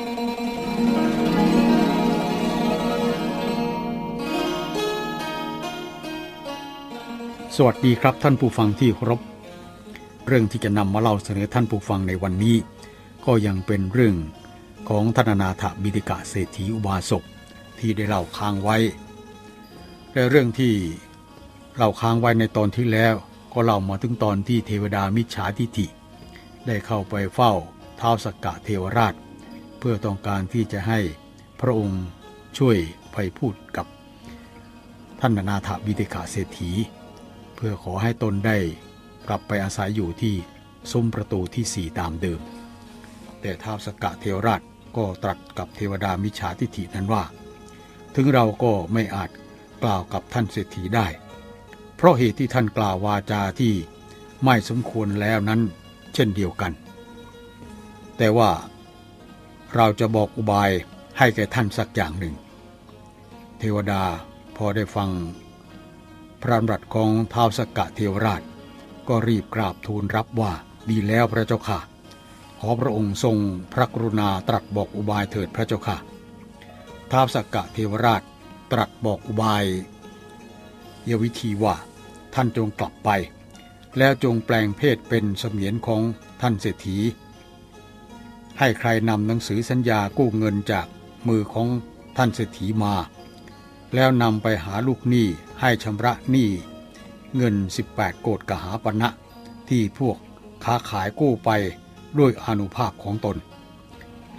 สวัสดีครับท่านผู้ฟังที่เคารพ เรื่องที่จะนำมาเล่าเสนอท่านผู้ฟังในวันนี้ ก็ยังเป็นเรื่องของธนนาถบิดิกะเศรษฐีอุบาสกที่ได้เล่าค้างไว้ และเรื่องที่เล่าค้างไว้ในตอนที่แล้วก็เล่ามาถึงตอนที่เทวดามิจฉาทิฐิ ได้เข้าไปเฝ้าท้าวสกกะเทวราช เพื่อต้องการที่จะให้พระองค์ช่วยไปพูดกับท่านนาถบิดิกะเศรษฐี เพื่อขอให้ตนได้กลับไปอาศัยอยู่ที่ซุ้มประตูที่สี่ตามเดิม แต่ท้าวสกะเทวราชก็ตรัสกับเทวดามิจฉาทิฐินั้นว่า ถึงเราก็ไม่อาจกล่าวกับท่านเศรษฐีได้ เพราะเหตุที่ท่านกล่าววาจาที่ไม่สมควรแล้วนั้นเช่นเดียวกัน แต่ว่า เราจะบอกอุบายให้แก่ท่านสักอย่างหนึ่ง เทวดาพอได้ฟัง พระบัตรของท้าวสกกะเทวราช ก็รีบกราบทูลรับว่าดีแล้วพระเจ้าค่ะ ขอพระองค์ทรงพระกรุณาตรัสบอกอุบายเถิดพระเจ้าค่ะท้าวสกกะเทวราชตรัสบอกอุบายยวิธีว่าท่านจงกลับไป แล้วจงแปลงเพศเป็นเสมียนของท่านเศรษฐี ให้ใครนำหนังสือสัญญากู้เงินจากมือของท่านเศรษฐีมา แล้วนำไปหาลูกหนี้ให้ชำระหนี้เงิน 18 โกดกหาปณะที่พวกค้าขายกู้ไปด้วยอนุภาพของตน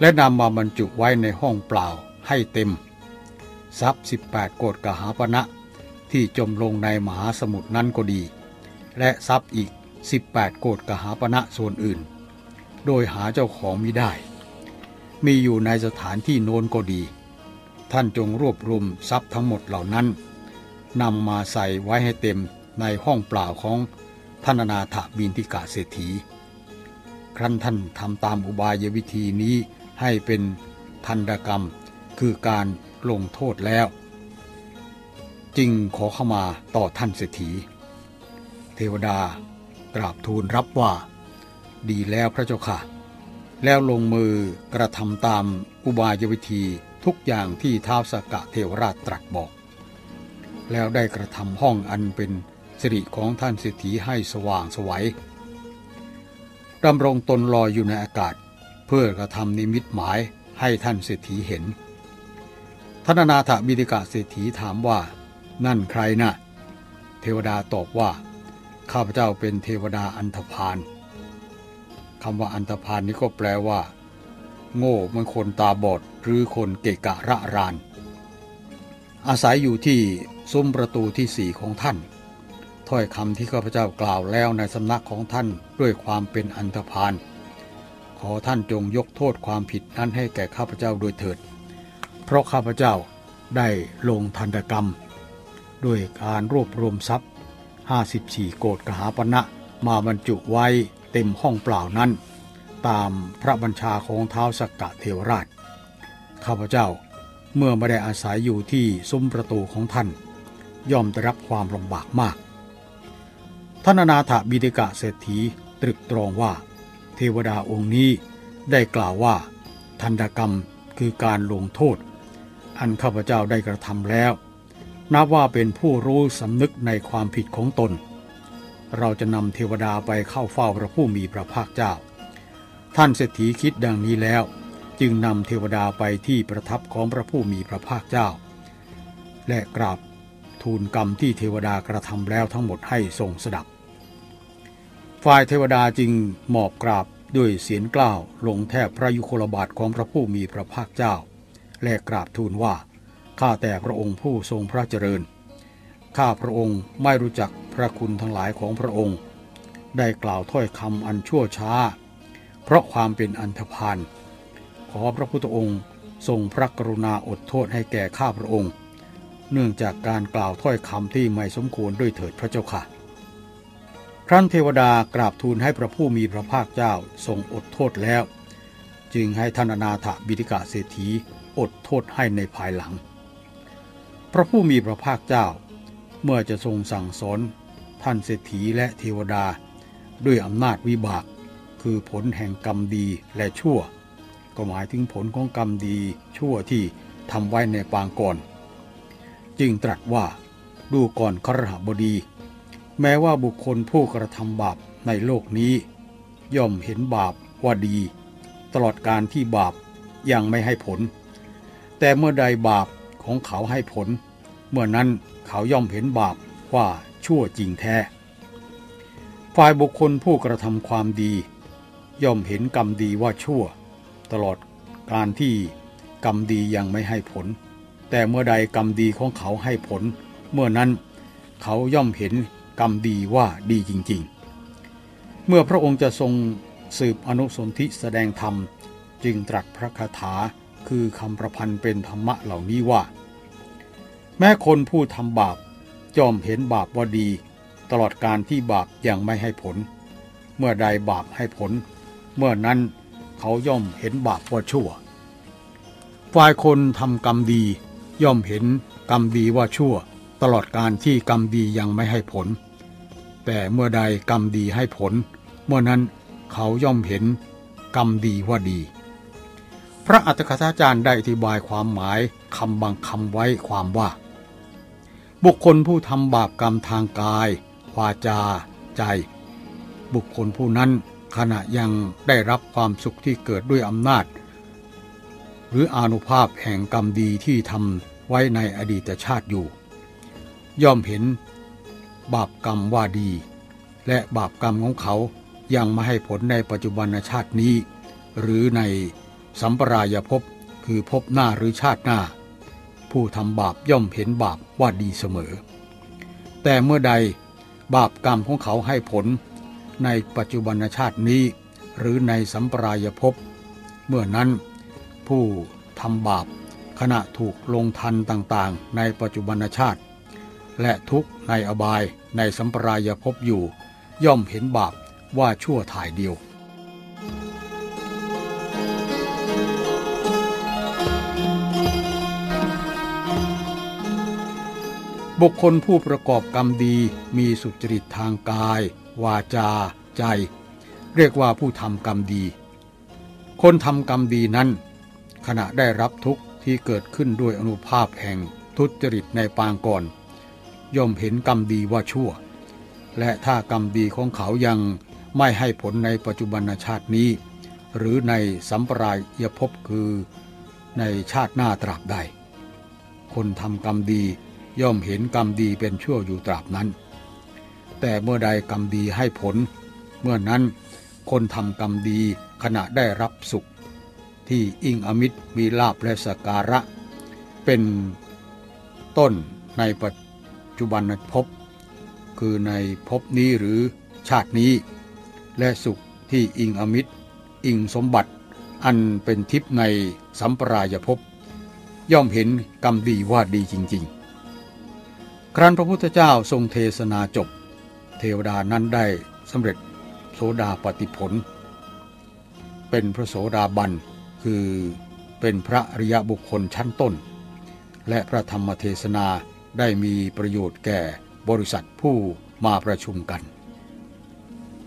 และนำมาบรรจุไว้ในห้องเปล่าให้เต็ม ทรัพย์ 18 โกดกหาปณะที่จมลงในมหาสมุทรนั้นก็ดี และทรัพย์อีก 18 โกดกหาปณะส่วนอื่น โดยหาเจ้าของมิได้ มีอยู่ในสถานที่โน้นก็ดี ท่านจงรวบรวมทรัพย์ทั้งหมดเหล่านั้นนำมาใส่ไว้ให้เต็มในห้องเปล่าของท่านนาถบินทิกาเศรษฐี ครั้นท่านทำตามอุบายวิธีนี้ให้เป็นทันกรรมคือการลงโทษแล้ว จึงขอเข้ามาต่อท่านเศรษฐี เทวดากราบทูลรับว่า ดีแล้วพระเจ้าค่ะ แล้วลงมือกระทำตามอุบายวิธีทุกอย่างที่ท้าวสกกะเทวราชตรัสบอก แล้วได้กระทำห้องอันเป็นสิริของท่านเศรษฐีให้สว่างสวัยดำรงตนลอยอยู่ในอากาศ เพื่อกระทำนิมิตหมายให้ท่านเศรษฐีเห็นท่านนาถบิดิกะเศรษฐีถามว่า นั่นใครนะ่ะ เทวดาตอบว่า ข้าพเจ้าเป็นเทวดาอันธพาล คำว่าอันธพาลนี้ก็แปลว่า โง่มันคนตาบอดหรือคนเกะกะระราน อาศัยอยู่ที่ซุ้มประตูที่สี่ของท่าน ถ้อยคำที่ข้าพเจ้ากล่าวแล้วในสำนักของท่านด้วยความเป็นอันธพาลขอท่านจงยกโทษความผิดนั้นให้แก่ข้าพเจ้าโดยเถิด เพราะข้าพเจ้าได้ลงทันกรรม ด้วยการรวบรวมทรัพย์ 54 โกดกหาปณะมาบรรจุไว้ เต็มห้องเปล่านั้น ตามพระบัญชาของเท้าสกกะเทวราช ข้าพเจ้าเมื่อไม่ได้อาศัยอยู่ที่ซุ้มประตูของท่าน ย่อมได้รับความลำบากมาก ท่านนาถบิดิกะเศรษฐีตรึกตรองว่า เทวดาองค์นี้ได้กล่าวว่าทันตกรรมคือการลงโทษ อันข้าพเจ้าได้กระทำแล้ว นับว่าเป็นผู้รู้สำนึกในความผิดของตน เราจะนำเทวดาไปเข้าเฝ้าพระผู้มีพระภาคเจ้า ท่านเศรษฐีคิดดังนี้แล้ว จึงนำเทวดาไปที่ประทับของพระผู้มีพระภาคเจ้า และกราบทูลกรรมที่เทวดากระทำแล้วทั้งหมดให้ทรงสดับ ฝ่ายเทวดาจึงหมอบกราบด้วยเสียงกล้าวลงแทบพระยุคลบาทของพระผู้มีพระภาคเจ้า และกราบทูลว่าข้าแต่พระองค์ผู้ทรงพระเจริญ ข้าพระองค์ไม่รู้จัก ระคุณทั้งหลายของพระองค์ ได้กล่าวถ้อยคำอันชั่วช้า เพราะความเป็นอันธพาลขอพระพุทธองค์ทรงพระกรุณาอดโทษให้แก่ข้าพระองค์ เนื่องจากการกล่าวถ้อยคำที่ไม่สมควรด้วยเถิดพระเจ้าค่ะ ครั้นเทวดากราบทูลให้พระผู้มีพระภาคเจ้าทรงอดโทษแล้ว จึงให้ท่านนาถบิดิกะเศรษฐีอดโทษให้ในภายหลัง พระผู้มีพระภาคเจ้าเมื่อจะทรงสั่งสอน ท่านเศรษฐีและเทวดา ด้วยอำนาจวิบาก คือผลแห่งกรรมดีและชั่ว ก็หมายถึงผลของกรรมดีชั่วที่ทำไว้ในปางก่อน จึงตรัสว่าดูก่อนครหบดี แม้ว่าบุคคลผู้กระทำบาปในโลกนี้ ย่อมเห็นบาปว่าดี ตลอดการที่บาปยังไม่ให้ผล แต่เมื่อใดบาปของเขาให้ผล เมื่อนั้นเขาย่อมเห็นบาปว่า ชั่วจริงแท้ ฝ่ายบุคคลผู้กระทำความดี ย่อมเห็นกรรมดีว่าชั่ว ตลอดการที่กรรมดียังไม่ให้ผล แต่เมื่อใดกรรมดีของเขาให้ผล เมื่อนั้นเขาย่อมเห็นกรรมดีว่าดีจริง ๆ เมื่อพระองค์จะทรงสืบอนุสนธิแสดงธรรม จึงตรัสพระคาถาคือคำประพันธ์เป็นธรรมะเหล่านี้ว่า แม้คนผู้ทำบาป ย่อมเห็นบาปว่าดี ตลอดการที่บาปยังไม่ให้ผล เมื่อใดบาปให้ผล เมื่อนั้นเขาย่อมเห็นบาปว่าชั่ว ฝ่ายคนทำกรรมดี ย่อมเห็นกรรมดีว่าชั่ว ตลอดการที่กรรมดียังไม่ให้ผล แต่เมื่อใดกรรมดีให้ผล เมื่อนั้นเขาย่อมเห็นกรรมดีว่าดี พระอัตถกถาจารย์ได้อธิบายความหมายคำบางคำไว้ความว่า บุคคลผู้ทำบาปกรรมทางกาย วาจา ใจ บุคคลผู้นั้นขณะยังได้รับความสุขที่เกิดด้วยอำนาจ หรืออนุภาพแห่งกรรมดีที่ทำไว้ในอดีตชาติอยู่ ย่อมเห็น บาปกรรมว่าดี และบาปกรรมของเขายังไมาให้ผลในปัจจุบันชาตินี้ หรือในสัมปรายภพคือภพหน้าหรือชาติหน้า ผู้ทำบาปย่อมเห็นบาปว่าดีเสมอ แต่เมื่อใดบาปกรรมของเขาให้ผล ในปัจจุบันชาตินี้ หรือในสัมปรายภพเมื่อนั้น ผู้ทำบาปขณะถูกลงทันต่างๆ ในปัจจุบันชาติ และทุกในอบายในสัมปรายภพอยู่ ย่อมเห็นบาปว่าชั่วถ่ายเดียว บุคคลผู้ประกอบกรรมดีมีสุจริตทางกาย วาจา ใจ เรียกว่าผู้ทำกรรมดี คนทำกรรมดีนั้น ขณะได้รับทุกข์ที่เกิดขึ้นด้วยอนุภาพแห่งทุจริตในปางก่อน ย่อมเห็นกรรมดีว่าชั่ว และถ้ากรรมดีของเขายังไม่ให้ผลในปัจจุบันชาตินี้ หรือในสัมปรายภพคือในชาติหน้าตราบใด คนทำกรรมดี ย่อมเห็นกรรมดีเป็นชั่วอยู่ตราบนั้น แต่เมื่อใดกรรมดีให้ผล เมื่อนั้นคนทำกรรมดีขณะได้รับสุข ที่อิงอมิตรมีลาบและสการะ เป็นต้นในปัจจุบันภพคือในภพนี้หรือชาตินี้ และสุขที่อิงอมิตร อิงสมบัติ อันเป็นทิพย์ในสัมปรายภพย่อมเห็นกรรมดีว่าดีจริง ๆ ครั้นพระพุทธเจ้าทรงเทศนาจบ เทวดานั้นได้สำเร็จโสดาปฏิผล เป็นพระโสดาบันคือเป็นพระอริยบุคคลชั้นต้น และพระธรรมเทศนาได้มีประโยชน์แก่บริษัทผู้มาประชุมกัน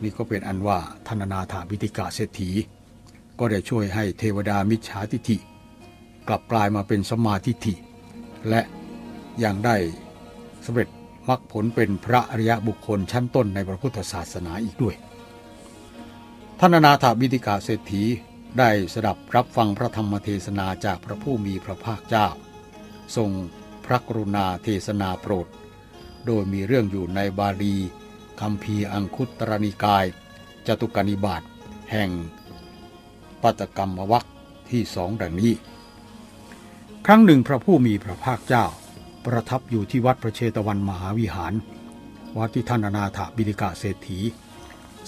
นี่ก็เป็นอันว่าธนนาถาพิติกาเศรษฐี ก็ได้ช่วยให้เทวดามิจฉาทิฐิ กลับกลายมาเป็นสมมาทิฐิ และยังได้ สำเร็จมรรคผลเป็นพระอริยบุคคลชั้นต้นในพระพุทธศาสนาอีกด้วยธนนาถาบิติกาเศรษฐีได้สดับรับฟังพระธรรมเทศนาจากพระผู้มีพระภาคเจ้า ทรงพระกรุณาเทศนาโปรด โดยมีเรื่องอยู่ในบาลีคำพีอังคุตรนิกาย จตุกนิบาตแห่งปัตกรรมวัคที่สองดังนี้ ครั้งหนึ่งพระผู้มีพระภาคเจ้า ประทับอยู่ที่วัดพระเชตวันมหาวิหาร วัดที่ท่านอนาถบิลิกาเศรษฐี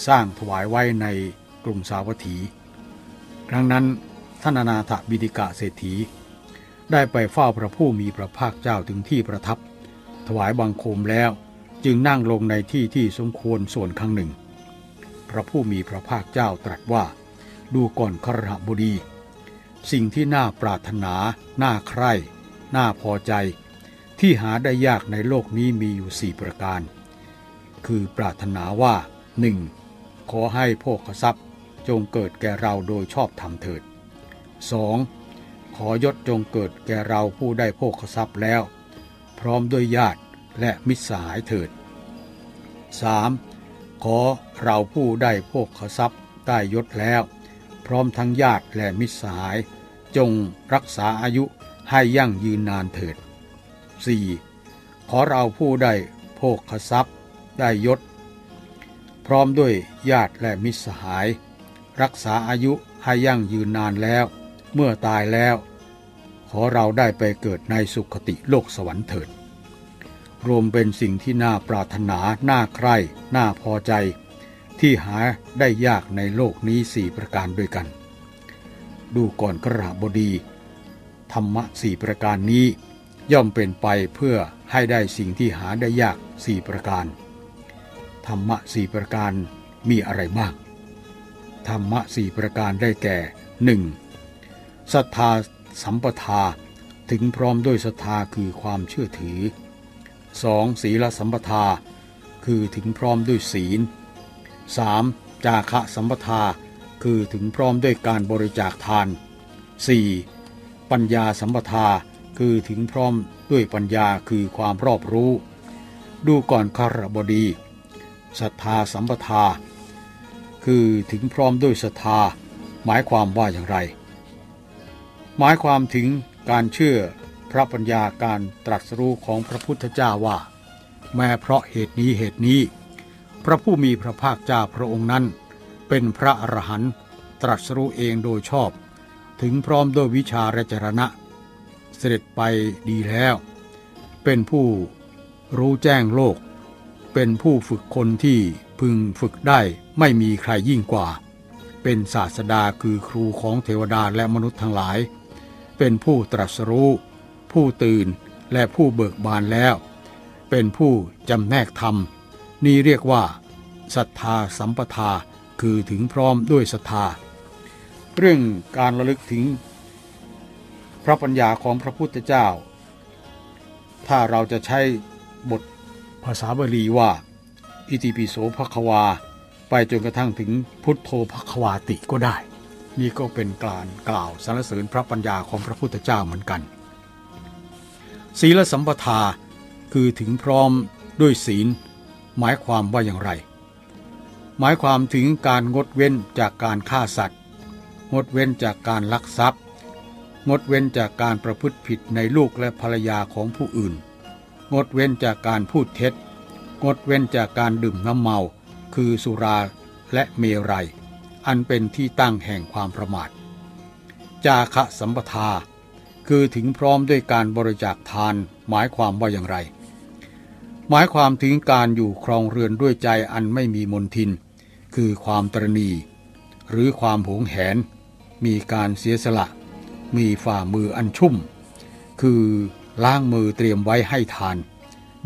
สร้างถวายไว้ในกรุงสาวัตถี ครั้งนั้นท่านอนาถบิลิกาเศรษฐี ได้ไปเฝ้าพระผู้มีพระภาคเจ้าถึงที่ประทับ ถวายบังคมแล้วจึงนั่งลงในที่ที่สมควรส่วนข้างหนึ่ง พระผู้มีพระภาคเจ้าตรัสว่า ดูก่อนครหบดี สิ่งที่น่าปรารถนา น่าใคร่ น่าพอใจ ที่หาได้ยากในโลกนี้มีอยู่สี่ประการ คือปรารถนาว่าหนึ่งขอให้โภคทรัพย์จงเกิดแก่เราโดยชอบธรรมเถิด 2. ขอยศจงเกิดแก่เราผู้ได้โภคทรัพย์แล้ว พร้อมด้วยญาติและมิตรสหายเถิด 3. ขอเราผู้ได้โภคทรัพย์ได้ยศแล้ว พร้อมทั้งญาติและมิตรสหาย จงรักษาอายุให้ยั่งยืนนานเถิด 4. ขอเราผู้ได้โภคทรัพย์ ได้ยศ พร้อมด้วยญาติและมิตรสหาย รักษาอายุให้ยั่งยืนนานแล้ว เมื่อตายแล้ว ขอเราได้ไปเกิดในสุคติโลกสวรรค์เถิด รวมเป็นสิ่งที่น่าปรารถนา น่าใคร่ น่าพอใจ ที่หาได้ยากในโลกนี้สี่ประการด้วยกัน ดูก่อนกระหบดี ธรรมะสี่ประการนี้ ย่อมเป็นไปเพื่อให้ได้สิ่งที่หาได้ยากสี่ประการ ธรรมะสี่ประการมีอะไรบ้าง ธรรมะสี่ประการได้แก่ 1. ศรัทธาสัมปทาถึงพร้อมด้วยศรัทธาคือความเชื่อถือ 2. ศีลสัมปทา คือถึงพร้อมด้วยศีล 3. จาคะสัมปทา คือถึงพร้อมด้วยการบริจาคทาน 4. ปัญญาสัมปทา คือถึงพร้อมด้วยปัญญาคือความรอบรู้ ดูก่อนคารบดีศรัทธาสัมปทา คือถึงพร้อมด้วยศรัทธา หมายความว่าอย่างไร หมายความถึงการเชื่อพระปัญญาการตรัสรู้ของพระพุทธเจ้าว่า แม้เพราะเหตุนี้เหตุนี้ พระผู้มีพระภาคเจ้าพระองค์นั้น เป็นพระอรหันต์ตรัสรู้เองโดยชอบ ถึงพร้อมด้วยวิชาและจรณะ เสด็จไปดีแล้ว เป็นผู้รู้แจ้งโลก เป็นผู้ฝึกคนที่พึงฝึกได้ไม่มีใครยิ่งกว่า เป็นศาสดาคือครูของเทวดาและมนุษย์ทั้งหลาย เป็นผู้ตรัสรู้ ผู้ตื่นและผู้เบิกบานแล้ว เป็นผู้จำแนกธรรม นี่เรียกว่าศรัทธาสัมปทาคือถึงพร้อมด้วยศรัทธา เรื่องการระลึกถึง พระปัญญาของพระพุทธเจ้า ถ้าเราจะใช้บทภาษาบาลีว่า อิติปิโสภควา ไปจนกระทั่งถึงพุทโธภควาติก็ได้ นี่ก็เป็นการกล่าวสรรเสริญพระปัญญาของพระพุทธเจ้าเหมือนกัน ศีลสัมปทาคือถึงพร้อมด้วยศีล หมายความว่าอย่างไร หมายความถึงการงดเว้นจากการฆ่าสัตว์ งดเว้นจากการลักทรัพย์ งดเว้นจากการประพฤติผิดในลูกและภรรยาของผู้อื่น งดเว้นจากการพูดเท็จ งดเว้นจากการดื่มน้ำเมา คือสุราและเมรัย อันเป็นที่ตั้งแห่งความประมาท จาคะสัมปทา คือถึงพร้อมด้วยการบริจาคทานหมายความว่าอย่างไร หมายความถึงการอยู่ครองเรือนด้วยใจอันไม่มีมนทิน คือความตรณี หรือความหวงแหน มีการเสียสละ มีฝ่ามืออันชุ่ม คือล้างมือเตรียมไว้ให้ทาน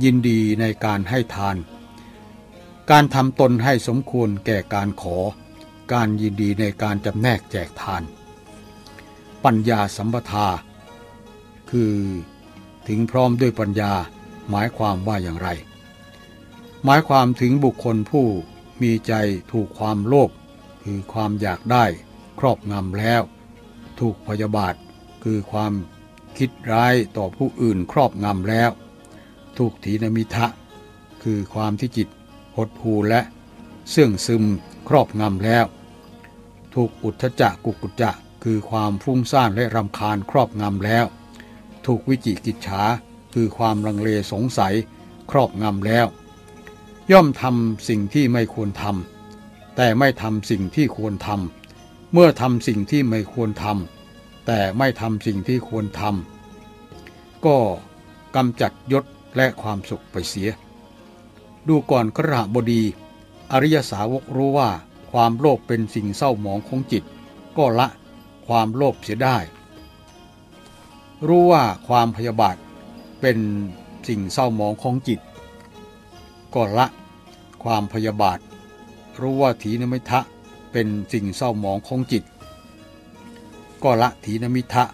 ยินดีในการให้ทาน การทำตนให้สมควรแก่การขอ การยินดีในการจำแนกแจกทาน ปัญญาสัมปทา คือถึงพร้อมด้วยปัญญาหมายความว่าอย่างไร หมายความถึงบุคคลผู้มีใจถูกความโลภคือความอยากได้ครอบงำแล้ว ถูกพยาบาท คือความคิดร้ายต่อผู้อื่นครอบงำแล้ว ถูกถีนมิทะ คือความที่จิตหดหูและเสื่องซึมครอบงำแล้ว ถูกอุทธจักกุกุจจะ คือความฟุ้งซ่านและรำคาญครอบงำแล้ว ถูกวิจิกิจฉาคือความลังเลสงสัยครอบงำแล้ว ย่อมทำสิ่งที่ไม่ควรทำแต่ไม่ทำสิ่งที่ควรทำ เมื่อทำสิ่งที่ไม่ควรทำแต่ไม่ทำสิ่งที่ควรทำก็กำจัดยศและความสุขไปเสีย ดูก่อนกระบดี อริยสาวกรู้ว่าความโลภเป็นสิ่งเศร้าหมองของจิต ก็ละความโลภเสียได้ รู้ว่าความพยาบาทเป็นสิ่งเศร้าหมองของจิต ก็ละความพยาบาท รู้ว่าถีนมิทะ เป็นสิ่งเศร้าหมองของจิต ก็ละถีนมิทะ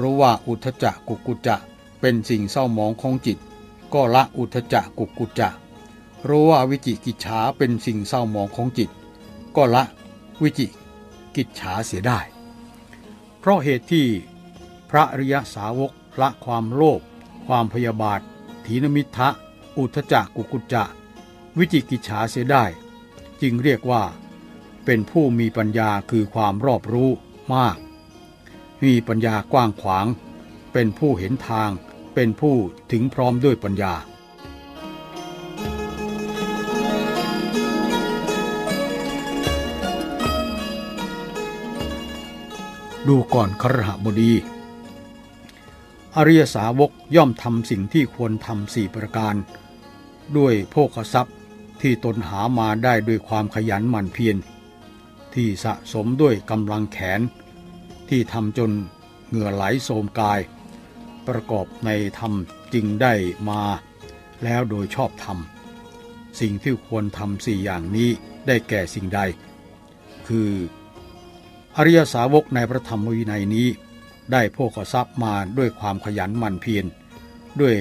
รู้ว่าอุทจจะกุกุจจะเป็นสิ่งเศร้าหมองของจิต ก็ละอุทจจะกุกุจจะรู้ว่าวิจิกิจฉาเป็นสิ่งเศร้าหมองของจิต ก็ละวิจิกิจฉาเสียได้ เพราะเหตุที่พระริยสาวกละความโลภความพยาบาท ถีนมิทะอุทจักกุกุจจะวิจิกิจฉาเสียได้ จึงเรียกว่า เป็นผู้มีปัญญาคือความรอบรู้มาก มีปัญญากว้างขวาง เป็นผู้เห็นทาง เป็นผู้ถึงพร้อมด้วยปัญญา ดูก่อนครหบดี อริยสาวกย่อมทำสิ่งที่ควรทำสี่ประการ ด้วยโภคทรัพย์ที่ตนหามาได้ด้วยความขยันหมั่นเพียร ที่สะสมด้วยกำลังแขน ที่ทำจนเหงื่อไหลโสมกาย ประกอบในธรรมจึงได้มา แล้วโดยชอบธรรม สิ่งที่ควรทำสี่อย่างนี้ได้แก่สิ่งใด คือ อริยสาวกในพระธรรมวินัยนี้ ได้โภคทรัพย์มาด้วยความขยันหมั่นเพียรด้วย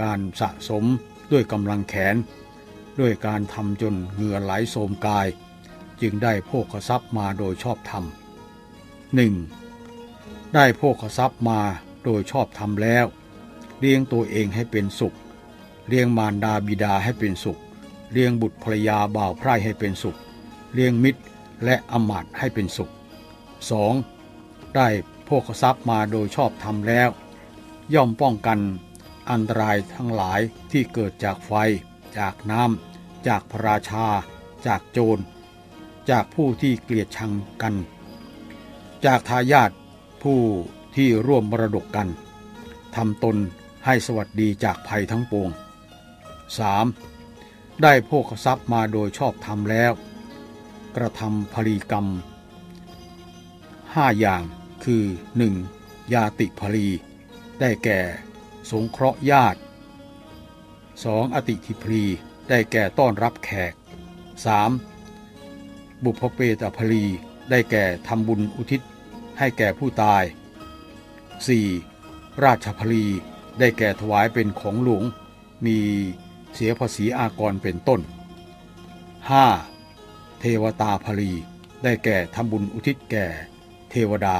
การสะสมด้วยกำลังแขน ด้วยการทำจนเหงื่อไหลโสมกาย จึงได้โภคทรัพย์มาโดยชอบธรรมหนึ่งได้โภคทรัพย์มาโดยชอบธรรมแล้ว เลี้ยงตัวเองให้เป็นสุข เลี้ยงมารดาบิดาให้เป็นสุข เลี้ยงบุตรภรรยาบ่าวไพร่ให้เป็นสุข เลี้ยงมิตรและอมาตย์ให้เป็นสุข 2. ได้โภคทรัพย์มาโดยชอบธรรมแล้ว ย่อมป้องกันอันตรายทั้งหลายที่เกิดจากไฟ จากน้ำจากพระราชา จากโจร จากผู้ที่เกลียดชังกัน จากทายาทผู้ที่ร่วมมรดกกันทำตนให้สวัสดีจากภัยทั้งปวง 3. ได้โภคทรัพย์มาโดยชอบธรรมแล้ว กระทำพลีกรรม 5 อย่างคือ 1. ยาติภลี ได้แก่สงเคราะห์ญาติ 2. อติทิพลี ได้แก่ต้อนรับแขก 3. บุพเพตภลีได้แก่ทำบุญอุทิศให้แก่ผู้ตาย 4. ราชพลีได้แก่ถวายเป็นของหลวง มีเสียภาษีอากรเป็นต้น 5. เทวตาพลีได้แก่ทำบุญอุทิศแก่เทวดา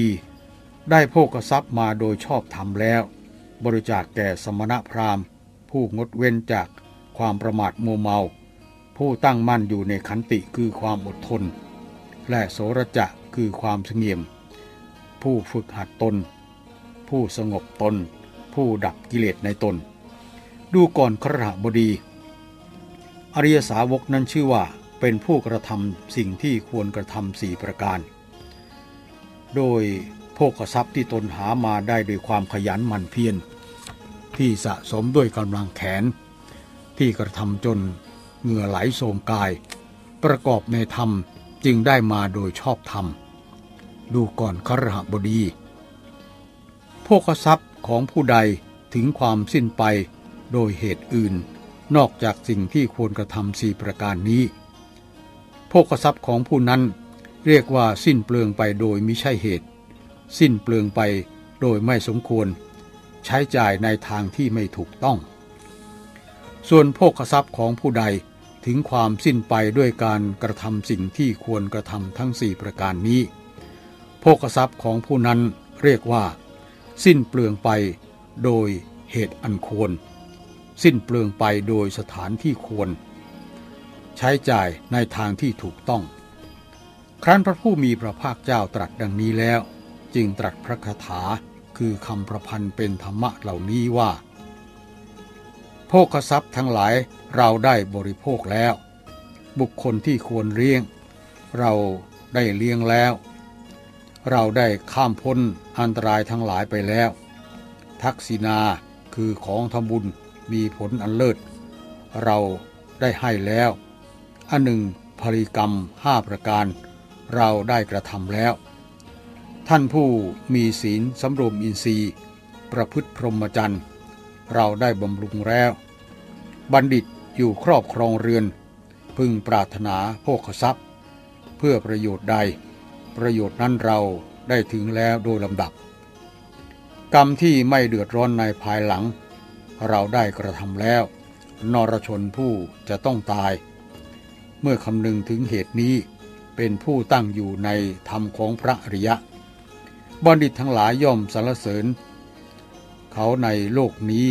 4. ได้โภกทรัพย์มาโดยชอบธรรมแล้ว บริจาคแก่สมณพราหมณ์ ผู้งดเว้นจากความประมาทมัวเมา ผู้ตั้งมั่นอยู่ในขันติคือความอดทน และโสรจะคือความเสงเงียม ผู้ฝึกหัดตน ผู้สงบตน ผู้ดับกิเลสในตน ดูก่อนครหบดี อริยสาวกนั้นชื่อว่าเป็นผู้กระทำสิ่งที่ควรกระทำสี่ประการ โดยโภคทรัพย์ที่ตนหามาได้ด้วยความขยันหมั่นเพียรที่สะสมด้วยกำลังแขน ที่กระทำจน เหงื่อไหลโสมกาย ประกอบในธรรมจึงได้มาโดยชอบธรรม ดูก่อนครหบดีโภคทรัพย์ของผู้ใดถึงความสิ้นไปโดยเหตุอื่น นอกจากสิ่งที่ควรกระทำสี่ประการนี้โภคทรัพย์ของผู้นั้นเรียกว่าสิ้นเปลืองไปโดยมิใช่เหตุ สิ้นเปลืองไปโดยไม่สมควร ใช้จ่ายในทางที่ไม่ถูกต้อง ส่วนโภคทรัพย์ของผู้ใด ถึงความสิ้นไปด้วยการกระทำสิ่งที่ควรกระทำทั้งสี่ประการนี้โภคทรัพย์ของผู้นั้นเรียกว่า สิ้นเปลืองไปโดยเหตุอันควร สิ้นเปลืองไปโดยสถานที่ควร ใช้จ่ายในทางที่ถูกต้อง ครั้นพระผู้มีพระภาคเจ้าตรัสดังนี้แล้ว จึงตรัสพระคาถาคือคำประพันธ์เป็นธรรมะเหล่านี้ว่า โภคทรัพย์ทั้งหลายเราได้บริโภคแล้ว บุคคลที่ควรเลี้ยง เราได้เลี้ยงแล้ว เราได้ข้ามพ้นอันตรายทั้งหลายไปแล้ว ทักษิณาคือของทำบุญมีผลอันเลิศ เราได้ให้แล้ว อันหนึ่งภริกรรมห้าประการ เราได้กระทำแล้ว ท่านผู้มีศีลสำรวมอินทรีย์ ประพฤติพรหมจรรย์ เราได้บำรุงแล้ว บัณฑิตอยู่ครอบครองเรือน พึงปรารถนาโภคทรัพย์ เพื่อประโยชน์ใด ประโยชน์นั้นเราได้ถึงแล้วโดยลำดับ กรรมที่ไม่เดือดร้อนในภายหลัง เราได้กระทำแล้ว นรชนผู้จะต้องตาย เมื่อคำนึงถึงเหตุนี้เป็นผู้ตั้งอยู่ในธรรมของพระอริยะ บัณฑิตทั้งหลายย่อมสรรเสริญ เขาในโลกนี้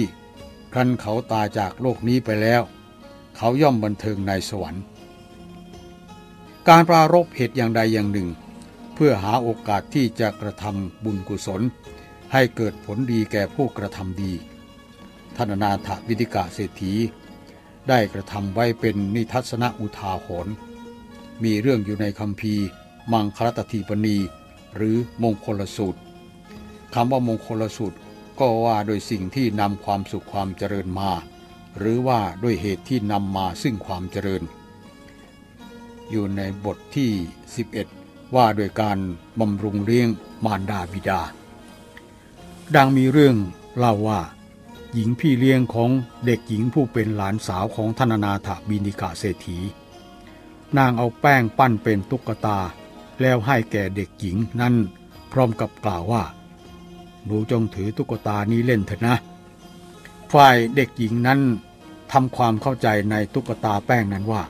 ครั้นเขาตายจากโลกนี้ไปแล้ว เขาย่อมบันเทิงในสวรรค์ การปรารบเหตุอย่างใดอย่างหนึ่ง เพื่อหาโอกาสที่จะกระทำบุญกุศล ให้เกิดผลดีแก่ผู้กระทำดีท่านนาถวิธิกาเศรษฐี ได้กระทำไว้เป็นนิทัศนอุทาหรณ์มีเรื่องอยู่ในคำพีมังคลตทีปณี หรือมงคลสูตรคำว่ามงคลสูตร ก็ว่าโดยสิ่งที่นำความสุขความเจริญมา หรือว่าด้วยเหตุที่นำมาซึ่งความเจริญ อยู่ในบทที่ 11 ว่าโดยการบำรุงเลี้ยงมารดาบิดา ดังมีเรื่องเล่าว่า หญิงพี่เลี้ยงของเด็กหญิงผู้เป็นหลานสาวของธนนาถบินิกาเศรษฐี นางเอาแป้งปั้นเป็นตุ๊กตา แล้วให้แก่เด็กหญิงนั้นพร้อมกับกล่าวว่า หนูจงถือตุ๊กตานี้เล่นเถอะนะ ฝ่ายเด็กหญิงนั้นทำความเข้าใจในตุ๊กตาแป้งนั้นว่า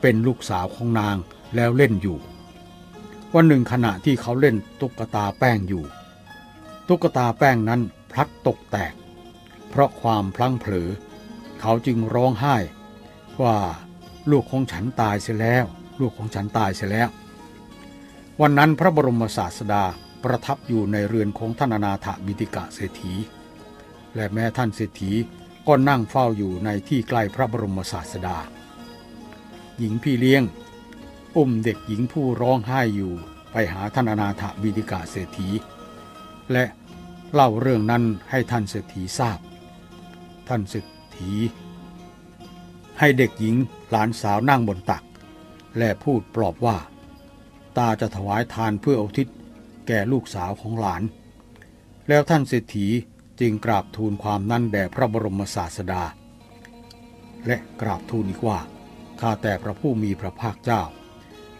เป็นลูกสาวของนางแล้วเล่นอยู่ วันหนึ่งขณะที่เขาเล่นตุ๊กตาแป้งอยู่ ตุ๊กตาแป้งนั้นพลัดตกแตก เพราะความพลั้งเผลอ เขาจึงร้องไห้ ว่าลูกของฉันตายเสียแล้ว ลูกของฉันตายเสียแล้ว วันนั้นพระบรมศาสดา ประทับอยู่ในเรือนของท่านอนาถบิติกะเศรษฐี และแม้ท่านเศรษฐีก็นั่งเฝ้าอยู่ในที่ใกล้พระบรมศาสดา หญิงพี่เลี้ยงอุ้มเด็กหญิงผู้ร้องไห้อยู่ไปหาท่านอนาถบิติกะเศรษฐี และเล่าเรื่องนั้นให้ท่านเศรษฐีทราบ ท่านเศรษฐี ให้เด็กหญิงหลานสาวนั่งบนตัก และพูดปลอบว่า ตาจะถวายทานเพื่ออุทิศ แก่ลูกสาวของหลาน แล้วท่านเศรษฐีจึงกราบทูลความนั้นแด่พระบรมศาสดา และกราบทูลอีกว่า ข้าแต่พระผู้มีพระภาคเจ้า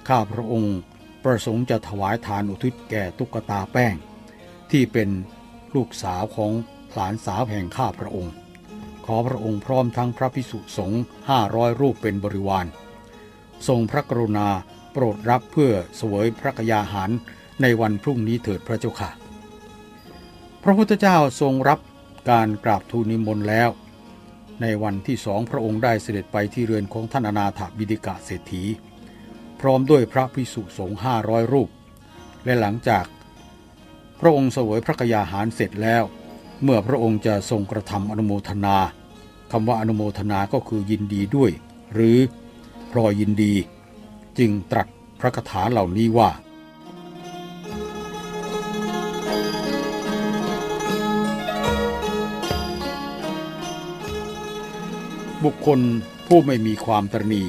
ข้าพระองค์ประสงค์จะถวายทานอุทิศแก่ตุ๊กตาแป้ง ที่เป็นลูกสาวของหลานสาวแห่งข้าพระองค์ ขอพระองค์พร้อมทั้งพระพิสุสงฆ์ห้าร้อยรูปเป็นบริวาร ทรงพระกรุณาโปรดรับเพื่อเสวยพระกยาหาร ในวันพรุ่งนี้เถิดพระเจ้าค่ะ พระพุทธเจ้าทรงรับการกราบทูลนิมนต์แล้ว ในวันที่สองพระองค์ได้เสด็จไปที่เรือนของท่านอนาถบิดิกะเศรษฐี พร้อมด้วยพระพิสุสงฆ์ห้าร้อยรูป และหลังจากพระองค์เสวยพระกยาหารเสร็จแล้ว เมื่อพระองค์จะทรงกระทำอนุโมทนาคำว่าอนุโมทนาก็คือยินดีด้วย หรือพลอยยินดี จึงตรัสพระคาถาเหล่านี้ว่า บุคคลผู้ไม่มีความตรณี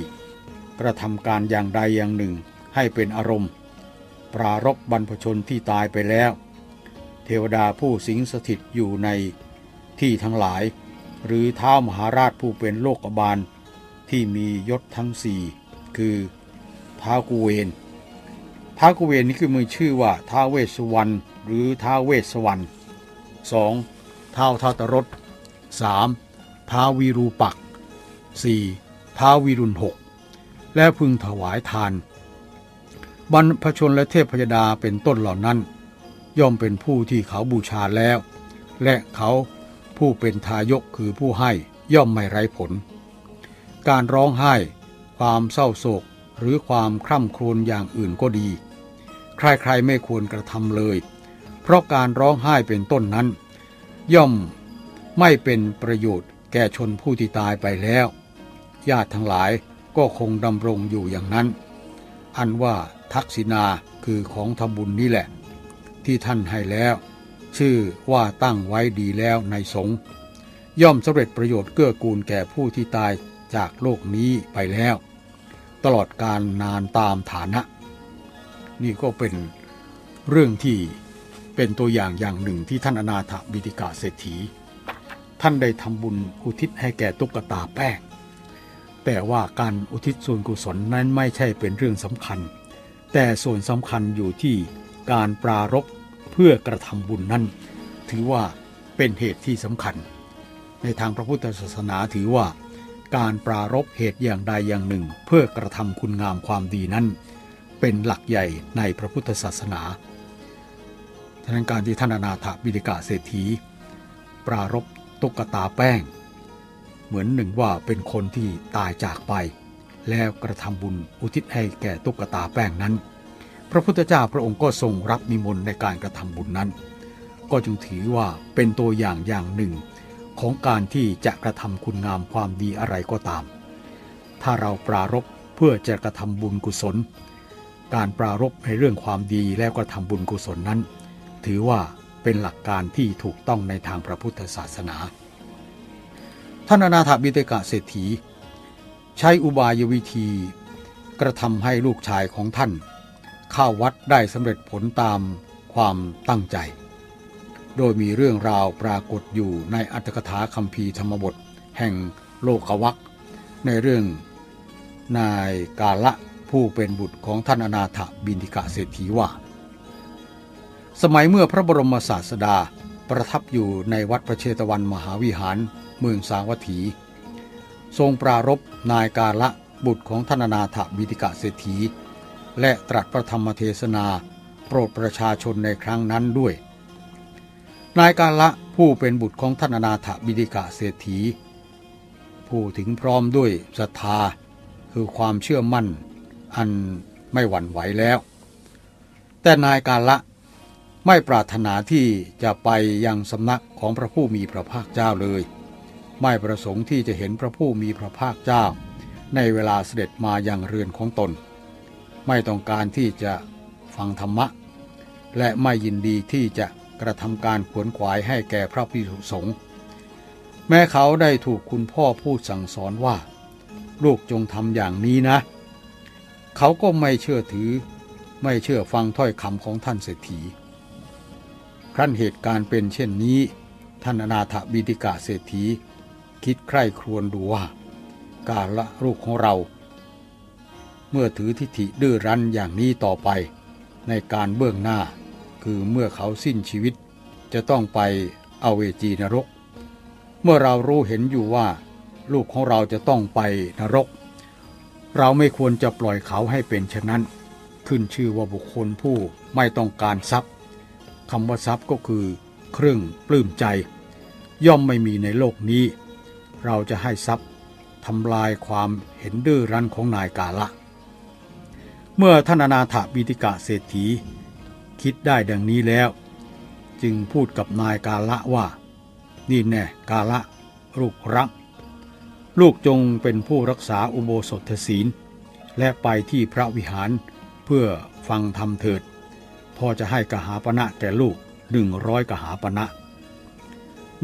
กระทำการอย่างใดอย่างหนึ่งให้เป็นอารมณ์ ปรารบบรรพชนที่ตายไปแล้ว เทวดาผู้สิงสถิตอยู่ในที่ทั้งหลาย หรือเท้ามหาราชผู้เป็นโลกบาล ที่มียศทั้งสี่คือท้ากุเวนท้ากุเวนนี้คือมือชื่อว่าท้าเวสวรรณหรือท้าเวสวรรณสองท้าวทัตรสสามท้าวีรูปัก 4. ท้าวิรุณหกและพึงถวายทาน บรรพชนและเทพพยดาเป็นต้นเหล่านั้น ย่อมเป็นผู้ที่เขาบูชาแล้ว และเขาผู้เป็นทายกคือผู้ให้ย่อมไม่ไร้ผล การร้องไห้ ความเศร้าโศกหรือความคร่ำครวญอย่างอื่นก็ดี ใครๆไม่ควรกระทำเลย เพราะการร้องไห้เป็นต้นนั้น ย่อมไม่เป็นประโยชน์แก่ชนผู้ที่ตายไปแล้ว ญาติทั้งหลายก็คงดำรงอยู่อย่างนั้น อันว่าทักษิณาคือของทำบุญนี่แหละ ที่ท่านให้แล้ว ชื่อว่าตั้งไว้ดีแล้วในสงฆ์ย่อมสำเร็จประโยชน์เกื้อกูลแก่ผู้ที่ตายจากโลกนี้ไปแล้ว ตลอดการนานตามฐานะ นี่ก็เป็นเรื่องที่เป็นตัวอย่างอย่างหนึ่งที่ท่านอนาถบิติกาเศรษฐี ท่านได้ทำบุญอุทิศให้แก่ตุ๊กตาแป้ง แต่ว่าการอุทิศส่วนกุศลนั้นไม่ใช่เป็นเรื่องสำคัญ แต่ส่วนสำคัญอยู่ที่การปรารบเพื่อกระทำบุญนั้น ถือว่าเป็นเหตุที่สำคัญ ในทางพระพุทธศาสนาถือว่า การปรารบเหตุอย่างใดอย่างหนึ่ง เพื่อกระทำคุณงามความดีนั้น เป็นหลักใหญ่ในพระพุทธศาสนาฉฉะนั้นการที่ท่านอนาถบิดิกาเศรษฐี ปรารบตุ๊กตาแป้ง มือนหนึ่งว่าเป็นคนที่ตายจากไป แล้วกระทำบุญอุทิศให้แก่ตุ๊กตาแป้งนั้น พระพุทธเจ้าพระองค์ก็ทรงรับนิมนต์ในการกระทำบุญนั้น ก็จึงถือว่าเป็นตัวอย่างอย่างหนึ่ง ของการที่จะกระทำคุณงามความดีอะไรก็ตาม ถ้าเราปรารบเพื่อจะกระทำบุญกุศล การปรารบในเรื่องความดีแล้วกระทำบุญกุศลนั้น ถือว่าเป็นหลักการที่ถูกต้องในทางพระพุทธศาสนา ท่านอนาถบิเตกะเศรษฐี ใช้อุบายวิธี กระทำให้ลูกชายของท่าน เข้าวัดได้สำเร็จผลตามความตั้งใจ โดยมีเรื่องราวปรากฏอยู่ในอัตถกถาคัมภีร์ธรรมบทแห่งโลกวักในเรื่องนายกาละผู้เป็นบุตรของท่านอนาถบินทิกะเศรษฐีว่า สมัยเมื่อพระบรมศาสดาประทับอยู่ในวัดพระเชตวันมหาวิหาร เมืองสาวัตถี ทรงปรารบนายกาละบุตรของท่านนาถบินทิกะเศรษฐี และตรัสพระธรรมเทศนาโปรดประชาชนในครั้งนั้นด้วย นายกาละผู้เป็นบุตรของท่านนาถบินทิกะเศรษฐี ผู้ถึงพร้อมด้วยศรัทธาคือความเชื่อมั่นอันไม่หวั่นไหวแล้ว แต่นายกาละไม่ปรารถนาที่จะไปยังสำนักของพระผู้มีพระภาคเจ้าเลย ไม่ประสงค์ที่จะเห็นพระผู้มีพระภาคเจ้า ในเวลาเสด็จมาอย่างเรือนของตน ไม่ต้องการที่จะฟังธรรมะ และไม่ยินดีที่จะกระทำการขวนขวายให้แก่พระพิสุสงฆ์แม้เขาได้ถูกคุณพ่อพูดสั่งสอนว่า ลูกจงทำอย่างนี้นะ เขาก็ไม่เชื่อถือ ไม่เชื่อฟังถ้อยคำของท่านเศรษฐีครั้นเหตุการณ์เป็นเช่นนี้ ท่านอนาถบิดิกาเศรษฐี คิดใคร่ครวญดูว่า การละลูกของเรา เมื่อถือทิฏฐิดื้อรั้นอย่างนี้ต่อไป ในการเบื้องหน้า คือเมื่อเขาสิ้นชีวิต จะต้องไปเอาเวจีนรก เมื่อเรารู้เห็นอยู่ว่า ลูกของเราจะต้องไปนรก เราไม่ควรจะปล่อยเขาให้เป็นเช่นนั้น ขึ้นชื่อว่าบุคคลผู้ไม่ต้องการทรัพย์คำว่าทรัพย์ก็คือ เครื่องปลื้มใจ ย่อมไม่มีในโลกนี้ เราจะให้ทรัพย์ทำลายความเห็นดื้อรั้นของนายกาละ เมื่อท่านอนาถบิติกะเศรษฐี คิดได้ดังนี้แล้ว จึงพูดกับนายกาละว่า นี่แน่กาละลูกรัก ลูกจงเป็นผู้รักษาอุโบสถศีล และไปที่พระวิหารเพื่อฟังธรรมเถิดพ่อจะให้กหาปณะแก่ลูกหนึ่งร้อยกหาปณะ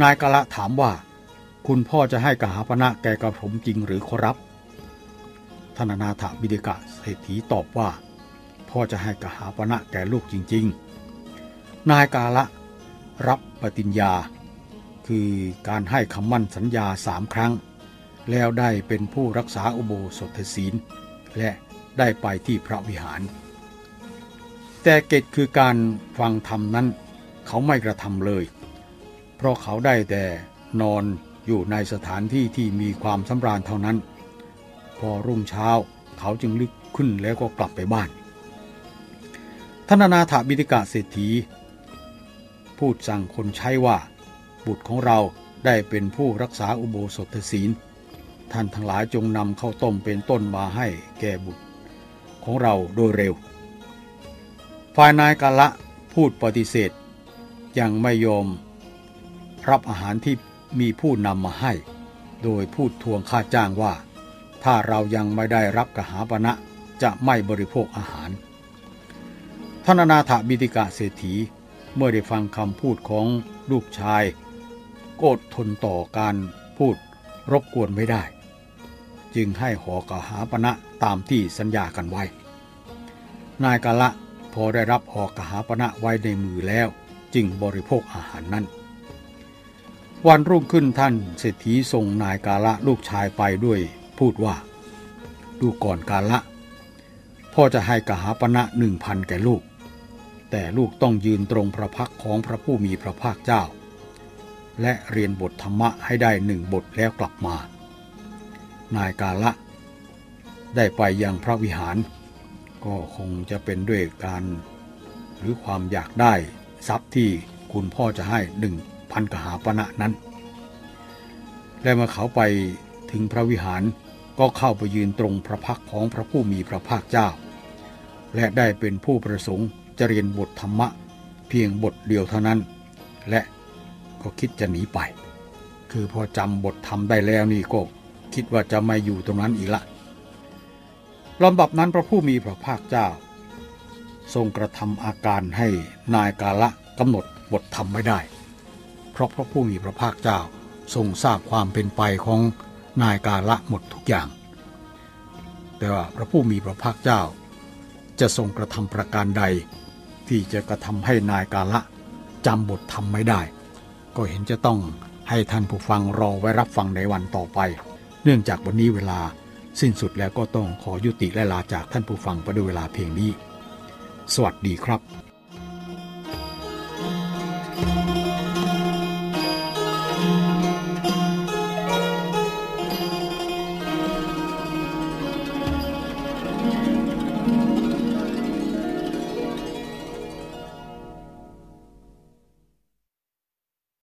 นายกาละถามว่า คุณพ่อจะให้กหาปณะแก่กระผมจริงหรือขอรับท่านอนาถบิดกะเศรษฐีตอบว่า พ่อจะให้กหาปณะแก่ลูกจริง ๆ นายกาละรับปฏิญญา คือการให้คำมั่นสัญญาสามครั้ง แล้วได้เป็นผู้รักษาอุโบสถศีล และได้ไปที่พระวิหาร แต่เกตคือการฟังธรรมนั้น เขาไม่กระทำเลย เพราะเขาได้แต่นอน อยู่ในสถานที่ที่มีความสำราญเท่านั้น พอรุ่งเช้าเขาจึงลุกขึ้นแล้วก็กลับไปบ้านท่านนาถบิดิกาเศรษฐี พูดสั่งคนใช้ว่า บุตรของเราได้เป็นผู้รักษาอุโบสถศีล ท่านทั้งหลายจงนำข้าวต้มเป็นต้นมาให้แก่บุตรของเราโดยเร็ว ฝ่ายนายกาละพูดปฏิเสธ ยังไม่ยอมรับอาหารที่ มีผู้นำมาให้ โดยพูดทวงค่าจ้างว่า ถ้าเรายังไม่ได้รับกหาปณะจะไม่บริโภคอาหารท่านนาถบิติกะเศรษฐีเมื่อได้ฟังคำพูดของลูกชายโก็ทนต่อการพูดรบกวนไม่ได้ จึงให้หอกหาปณะตามที่สัญญากันไว้ นายกาละพอได้รับหอกหาปณะไว้ในมือแล้ว จึงบริโภคอาหารนั้น วันรุ่งขึ้นท่านเศรษฐีส่งนายกาละลูกชายไปด้วยพูดว่า ดูก่อนกาละ พ่อจะให้กหาปณะหนึ่งพันแก่ลูก แต่ลูกต้องยืนตรงพระพักของพระผู้มีพระภาคเจ้า และเรียนบทธรรมะให้ได้หนึ่งบทแล้วกลับมา นายกาละ ได้ไปยังพระวิหาร ก็คงจะเป็นด้วยการ หรือความอยากได้ทรัพย์ที่คุณพ่อจะให้หนึ่ง พันกหาปณะนั้น และเมื่อเขาไปถึงพระวิหารก็เข้าไปยืนตรงพระพักของพระผู้มีพระภาคเจ้า และได้เป็นผู้ประสงค์จะเรียนบทธรรมะเพียงบทเดียวเท่านั้น และก็คิดจะหนีไป คือพอจำบทธรรมได้แล้วนี่ก็คิดว่าจะไม่อยู่ตรงนั้นอีกละลำดับนั้นพระผู้มีพระภาคเจ้า ทรงกระทำอาการให้นายกาละกำหนดบทธรรมไม่ได้ ราะพระผู้มีพระภาคเจ้าทรงทราบความเป็นไปของนายกาละหมดทุกอย่าง แต่ว่าพระผู้มีพระภาคเจ้า จะทรงกระทำประการใด ที่จะกระทำให้นายกาละจำบทธรรมไม่ได้ ก็เห็นจะต้องให้ท่านผู้ฟังรอไว้รับฟังในวันต่อไป เนื่องจากวันนี้เวลาสิ้นสุดแล้วก็ต้องขอยุติและลาจากท่านผู้ฟังไปด้วยเวลาเพียงนี้ สวัสดีครับ